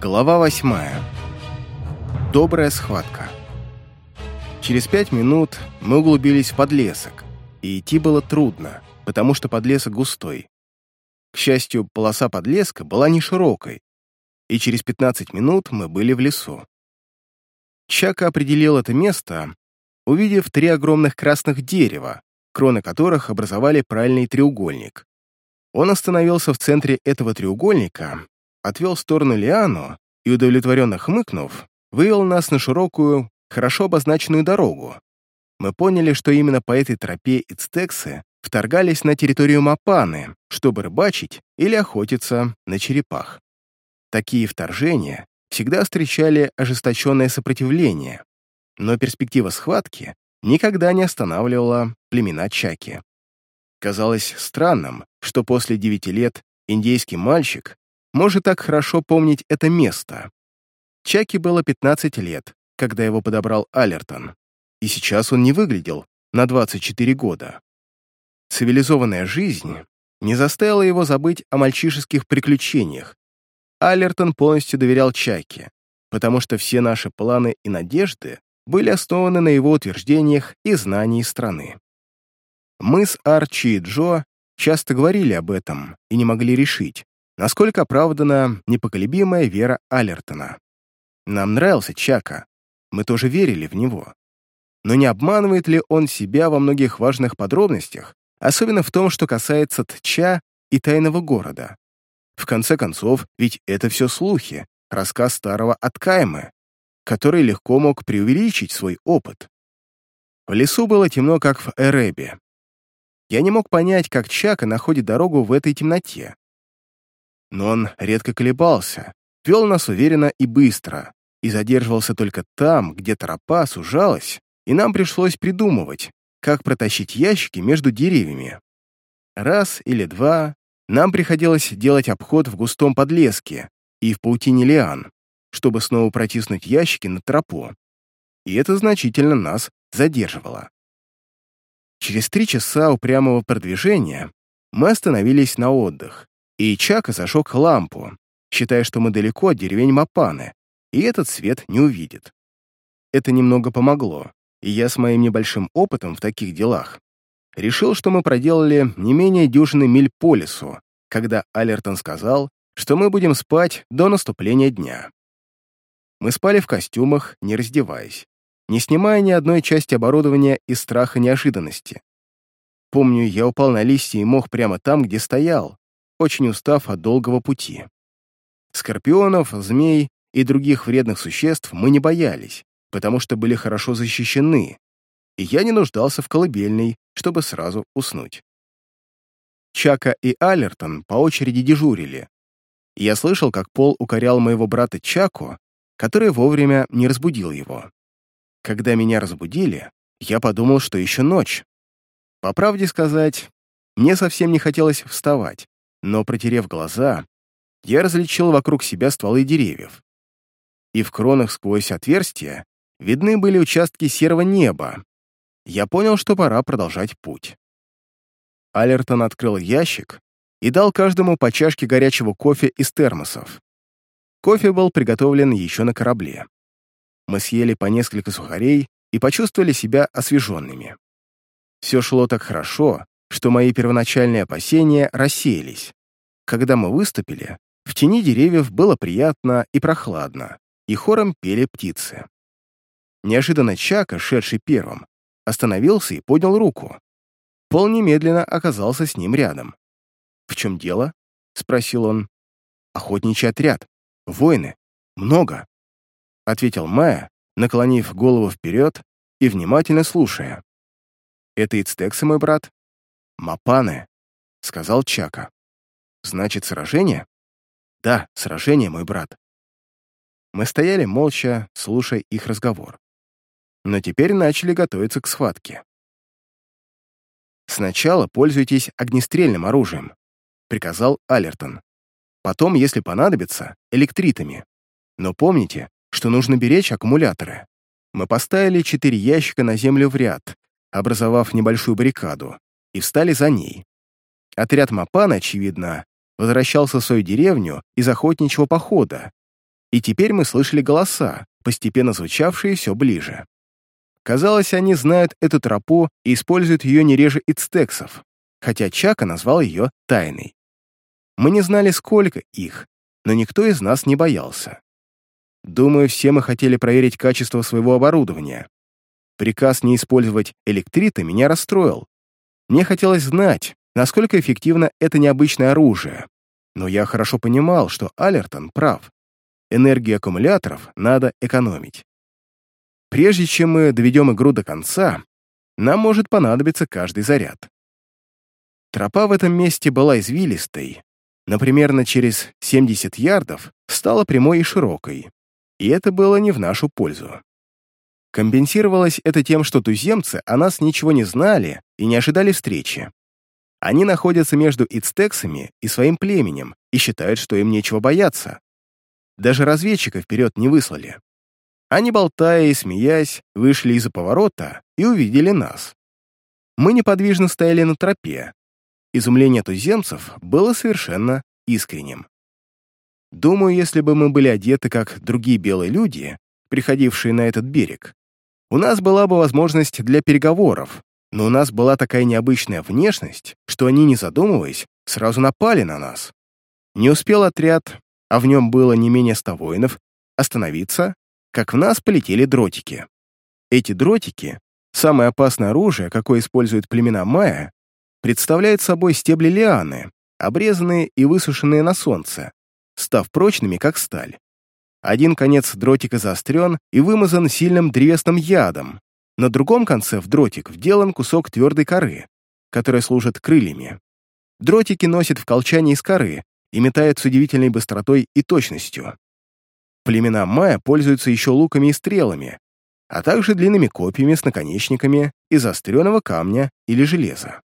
Глава восьмая. Добрая схватка. Через пять минут мы углубились в подлесок, и идти было трудно, потому что подлесок густой. К счастью, полоса подлеска была не широкой, и через 15 минут мы были в лесу. Чака определил это место, увидев три огромных красных дерева, кроны которых образовали правильный треугольник. Он остановился в центре этого треугольника, отвел в сторону Лиану и, удовлетворенно хмыкнув, вывел нас на широкую, хорошо обозначенную дорогу. Мы поняли, что именно по этой тропе ицтексы вторгались на территорию Мапаны, чтобы рыбачить или охотиться на черепах. Такие вторжения всегда встречали ожесточенное сопротивление, но перспектива схватки никогда не останавливала племена Чаки. Казалось странным, что после девяти лет индейский мальчик может так хорошо помнить это место. Чаки было 15 лет, когда его подобрал Алертон, и сейчас он не выглядел на 24 года. Цивилизованная жизнь не заставила его забыть о мальчишеских приключениях. Алертон полностью доверял Чайке, потому что все наши планы и надежды были основаны на его утверждениях и знании страны. Мы с Арчи и Джо часто говорили об этом и не могли решить, насколько оправдана непоколебимая вера Алертона. Нам нравился Чака, мы тоже верили в него. Но не обманывает ли он себя во многих важных подробностях, особенно в том, что касается Тча и тайного города? В конце концов, ведь это все слухи, рассказ старого Откаймы, который легко мог преувеличить свой опыт. В лесу было темно, как в Эребе. Я не мог понять, как Чака находит дорогу в этой темноте. Но он редко колебался, вел нас уверенно и быстро, и задерживался только там, где тропа сужалась, и нам пришлось придумывать, как протащить ящики между деревьями. Раз или два нам приходилось делать обход в густом подлеске и в паутине лиан, чтобы снова протиснуть ящики на тропу. И это значительно нас задерживало. Через три часа упрямого продвижения мы остановились на отдых, и Чака зажег лампу, считая, что мы далеко от деревень Мапаны, и этот свет не увидит. Это немного помогло, и я с моим небольшим опытом в таких делах решил, что мы проделали не менее дюжины миль по лесу, когда Алертон сказал, что мы будем спать до наступления дня. Мы спали в костюмах, не раздеваясь, не снимая ни одной части оборудования из страха неожиданности. Помню, я упал на листья и мох прямо там, где стоял, очень устав от долгого пути. Скорпионов, змей и других вредных существ мы не боялись, потому что были хорошо защищены, и я не нуждался в колыбельной, чтобы сразу уснуть. Чака и Алертон по очереди дежурили. Я слышал, как Пол укорял моего брата Чаку, который вовремя не разбудил его. Когда меня разбудили, я подумал, что еще ночь. По правде сказать, мне совсем не хотелось вставать, но, протерев глаза, я различил вокруг себя стволы деревьев. И в кронах сквозь отверстия видны были участки серого неба. Я понял, что пора продолжать путь. Алертон открыл ящик и дал каждому по чашке горячего кофе из термосов. Кофе был приготовлен еще на корабле. Мы съели по несколько сухарей и почувствовали себя освеженными. Все шло так хорошо, что мои первоначальные опасения рассеялись. Когда мы выступили, в тени деревьев было приятно и прохладно, и хором пели птицы. Неожиданно Чака, шедший первым, остановился и поднял руку. Пол немедленно оказался с ним рядом. «В чем дело?» — спросил он. «Охотничий отряд. Воины. Много», — ответил Майя, наклонив голову вперед и внимательно слушая. «Это Ицтексы, мой брат?» «Мапаны», — сказал Чака. «Значит, сражение?» «Да, сражение, мой брат». Мы стояли молча, слушая их разговор. Но теперь начали готовиться к схватке. «Сначала пользуйтесь огнестрельным оружием», — приказал Алертон. «Потом, если понадобится, электритами. Но помните, что нужно беречь аккумуляторы. Мы поставили четыре ящика на землю в ряд, образовав небольшую баррикаду, и встали за ней. Отряд Мапана, очевидно, возвращался в свою деревню из охотничьего похода, и теперь мы слышали голоса, постепенно звучавшие все ближе. Казалось, они знают эту тропу и используют ее не реже ицтексов, хотя Чака назвал ее тайной. Мы не знали, сколько их, но никто из нас не боялся. Думаю, все мы хотели проверить качество своего оборудования. Приказ не использовать электриты меня расстроил. Мне хотелось знать, насколько эффективно это необычное оружие. Но я хорошо понимал, что Алертон прав. Энергию аккумуляторов надо экономить. Прежде чем мы доведем игру до конца, нам может понадобиться каждый заряд. Тропа в этом месте была извилистой, но примерно через 70 ярдов стала прямой и широкой, и это было не в нашу пользу. Компенсировалось это тем, что туземцы о нас ничего не знали и не ожидали встречи. Они находятся между ицтексами и своим племенем и считают, что им нечего бояться. Даже разведчика вперед не выслали. Они, болтая и смеясь, вышли из-за поворота и увидели нас. Мы неподвижно стояли на тропе. Изумление туземцев было совершенно искренним. Думаю, если бы мы были одеты, как другие белые люди, приходившие на этот берег, у нас была бы возможность для переговоров, но у нас была такая необычная внешность, что они, не задумываясь, сразу напали на нас. Не успел отряд, а в нем было не менее ста воинов, остановиться, как в нас полетели дротики. Эти дротики, самое опасное оружие, какое используют племена майя, представляют собой стебли лианы, обрезанные и высушенные на солнце, став прочными, как сталь. Один конец дротика заострен и вымазан сильным древесным ядом. На другом конце в дротик вделан кусок твердой коры, которая служит крыльями. Дротики носят в колчане из коры и метают с удивительной быстротой и точностью. Племена майя пользуются еще луками и стрелами, а также длинными копьями с наконечниками из заостренного камня или железа.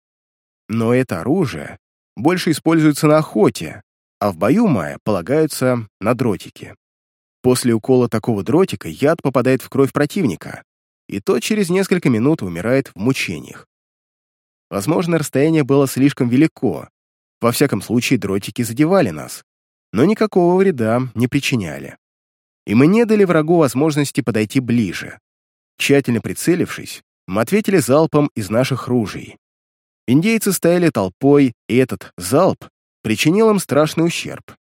Но это оружие больше используется на охоте, а в бою майя полагаются на дротики. После укола такого дротика яд попадает в кровь противника, и тот через несколько минут умирает в мучениях. Возможно, расстояние было слишком велико, во всяком случае дротики задевали нас, но никакого вреда не причиняли. И мы не дали врагу возможности подойти ближе. Тщательно прицелившись, мы ответили залпом из наших ружей. Индейцы стояли толпой, и этот залп причинил им страшный ущерб.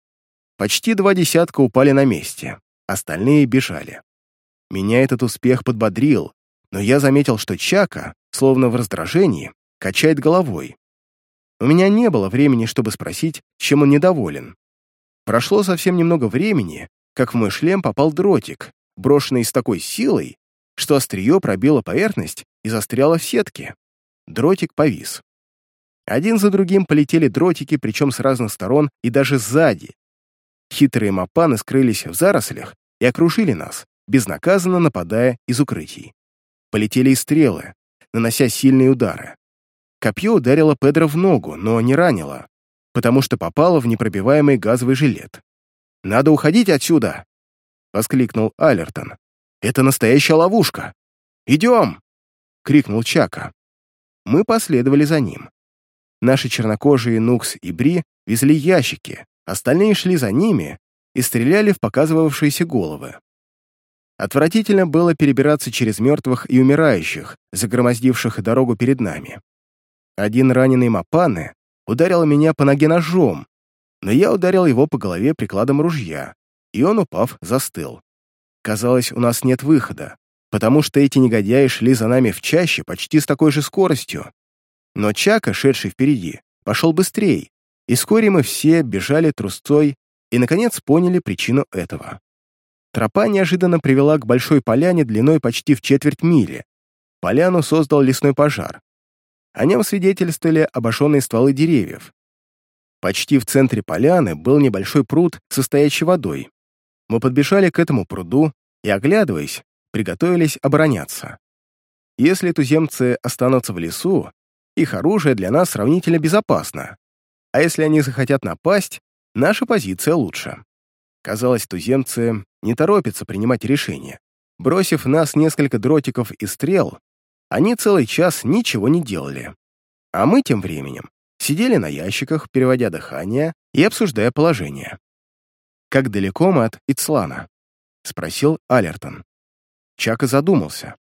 Почти два десятка упали на месте остальные бежали. Меня этот успех подбодрил, но я заметил, что Чака, словно в раздражении, качает головой. У меня не было времени, чтобы спросить, чем он недоволен. Прошло совсем немного времени, как в мой шлем попал дротик, брошенный с такой силой, что острие пробило поверхность и застряло в сетке. Дротик повис. Один за другим полетели дротики, причем с разных сторон и даже сзади. Хитрые мапаны скрылись в зарослях и окружили нас, безнаказанно нападая из укрытий. Полетели и стрелы, нанося сильные удары. Копье ударило Педро в ногу, но не ранило, потому что попало в непробиваемый газовый жилет. «Надо уходить отсюда!» — воскликнул Алертон. «Это настоящая ловушка! Идем!» — крикнул Чака. Мы последовали за ним. Наши чернокожие Нукс и Бри везли ящики, остальные шли за ними, и стреляли в показывавшиеся головы. Отвратительно было перебираться через мертвых и умирающих, загромоздивших дорогу перед нами. Один раненый Мапаны ударил меня по ноге ножом, но я ударил его по голове прикладом ружья, и он, упав, застыл. Казалось, у нас нет выхода, потому что эти негодяи шли за нами в чаще почти с такой же скоростью. Но Чака, шедший впереди, пошел быстрее, и вскоре мы все бежали трусцой и, наконец, поняли причину этого. Тропа неожиданно привела к большой поляне длиной почти в четверть мили. Поляну создал лесной пожар. О нем свидетельствовали обошенные стволы деревьев. Почти в центре поляны был небольшой пруд, состоящий водой. Мы подбежали к этому пруду и, оглядываясь, приготовились обороняться. Если туземцы останутся в лесу, их оружие для нас сравнительно безопасно. А если они захотят напасть, Наша позиция лучше. Казалось, туземцы не торопятся принимать решения. Бросив нас несколько дротиков и стрел, они целый час ничего не делали. А мы тем временем сидели на ящиках, переводя дыхание и обсуждая положение. Как далеко мы от Ицлана? — спросил Алертон. Чак задумался.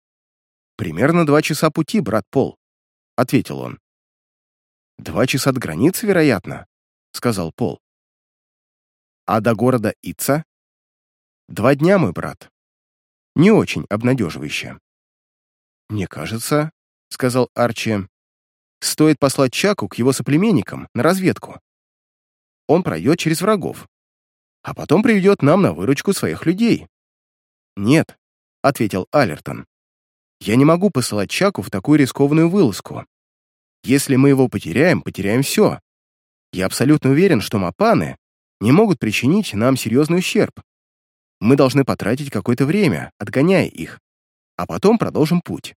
«Примерно два часа пути, брат Пол», — ответил он. «Два часа от границы, вероятно», — сказал Пол. «А до города Ица?» «Два дня, мой брат». Не очень обнадеживающе. «Мне кажется», — сказал Арчи, «стоит послать Чаку к его соплеменникам на разведку. Он пройдет через врагов, а потом приведет нам на выручку своих людей». «Нет», — ответил Алертон. «Я не могу посылать Чаку в такую рискованную вылазку. Если мы его потеряем, потеряем все. Я абсолютно уверен, что мапаны не могут причинить нам серьезный ущерб. Мы должны потратить какое-то время, отгоняя их, а потом продолжим путь.